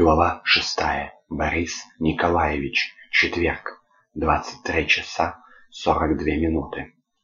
Глава 6. Борис Николаевич. Четверг. 23 часа 42 минуты.